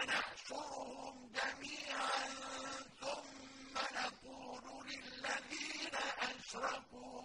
وَنَحْشُرُهُمْ جَمِيعًا ثُمَّ نَقُولُ لِلَّذِينَ أَشْرَكُوا